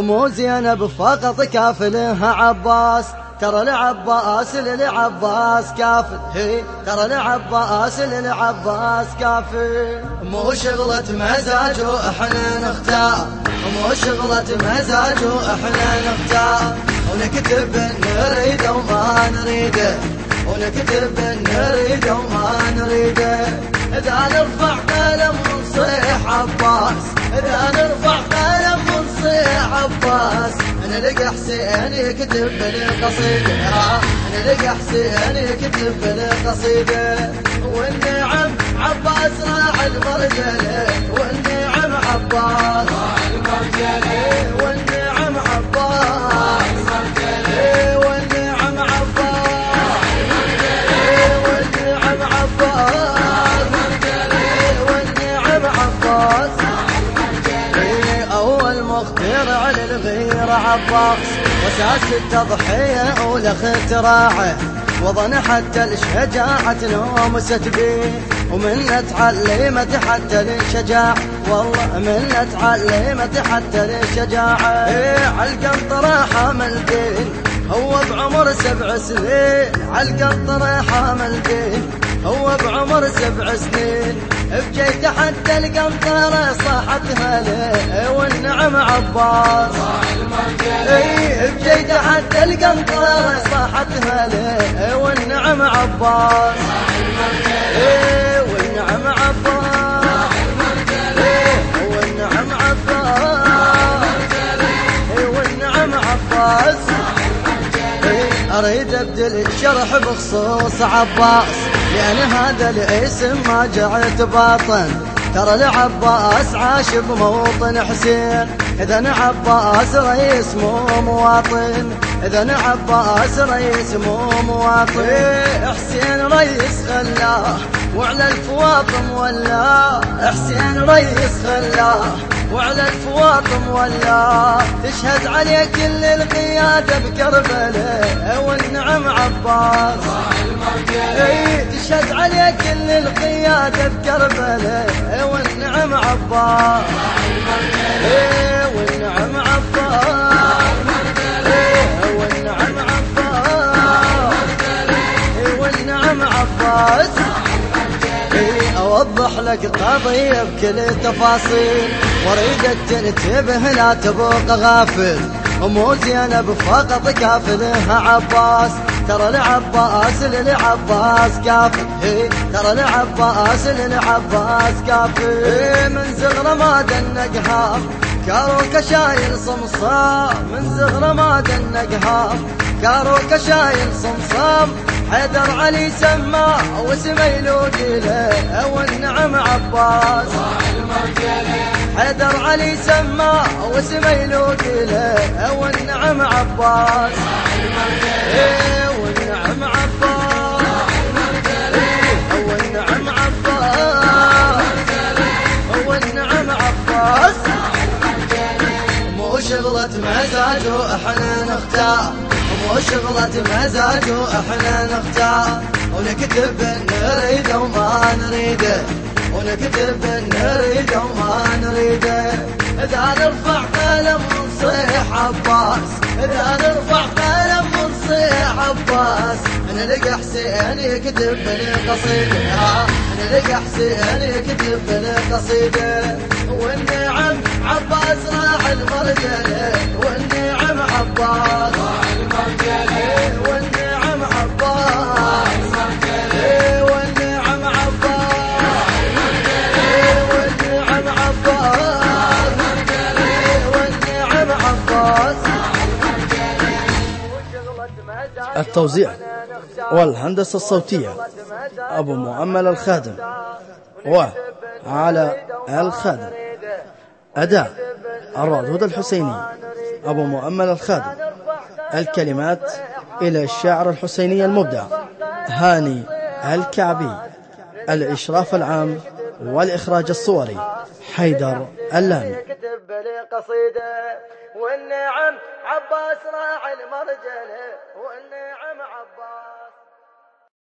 مو زينب فقط كافلها عباس. ترى العباس للعباس كافل هي ترى العباس للعباس كافل مو شغلة مزاج وإحنا نختار. مو شغلة مزاج وإحنا نختار. ونكتب نريد وما نريده ونكتب نريد وما نريده إذا نرفع قلم ونصيح عباس. إذا نرفع قلم عباس. أنا لقى حسين يكتب بالقصيدة أنا لقى حسين يكتب بالقصيدة والنعم عباس راح المرجلة والنعم عباس راح المرجلة عباس وساس التضحية أولى اختراعه. وظن حتى الشجاعة نومست بيه ومن تعلمت حتى الشجاعة والله من تعلمت حتى الشجاعة إيه عالقنطرة حامل دين هو بعمر سبع سنين. عالقنطرة حامل دين هو بعمر سبع سنين. بجيت حتى القنطرة صاحتها ليه. والنعم عباس. بجيت حتى القنطرة صاحتها ليه والنعم عباس عباس إيه عباس إيه والنعم عباس إيه أريد أبدل الشرح بخصوص عباس. لأن هذا الاسم ما جعلت باطن. ترى العباس عاش بموطن حسين. إذا عباس رئيس مو مواطن. إذا عباس رئيس مو مواطن. إيه حسين رئيس خلاه وعلى الفواطم ولا حسين رئيس خلاه وعلى الفواطم ولا تشهد عليه كل القيادة بكربلاء والنعم عباس. تشهد عليه كل القيادة بكربلاء والنعم عباس اي والنعم عباس اي والنعم عباس والنعم عباس إيه أوضح لك قضية بكل تفاصيل واريدك تنتبه لا تبقى غافل. مو زينب فقط كافلها عباس. ترى العباس للعباس كافل إيه ترى العباس للعباس كافل إيه من زغرة ما دنقها. كاروك شايل صمصام من زغرة ما دنقها. كاروك شايل صمصام حيدر علي سما واسمه يلوق له والنعم عباس. حيدر علي سما واسمه يلوق له والنعم عباس. إيه إيه شغلة مزاج وإحنا نختار مو شغلة مزاج وإحنا نختار ونكتب نريد وما نريده ونكتب نريد وما نريده إذا نرفع قلم ونصيح عباس إذا نرفع قلم عباس أنا لقى حسين يكتب بالقصيدة أنا لقى حسين يكتب بالقصيدة والنعم عباس راح المرجلة والنعم عباس راح المرجلة والنعم عباس إيه والنعم عباس إيه والنعم عباس إيه والنعم عباس التوزيع والهندسة الصوتية أبو مؤمل الخادم وعلى الخادم أداء الردود الحسيني أبو مؤمل الخادم الكلمات إلى الشاعر الحسيني المبدع هاني الكعبي الإشراف العام والإخراج الصوري حيدر اللامي. كتب لي قصيدة والنعم عباس راعي المرجله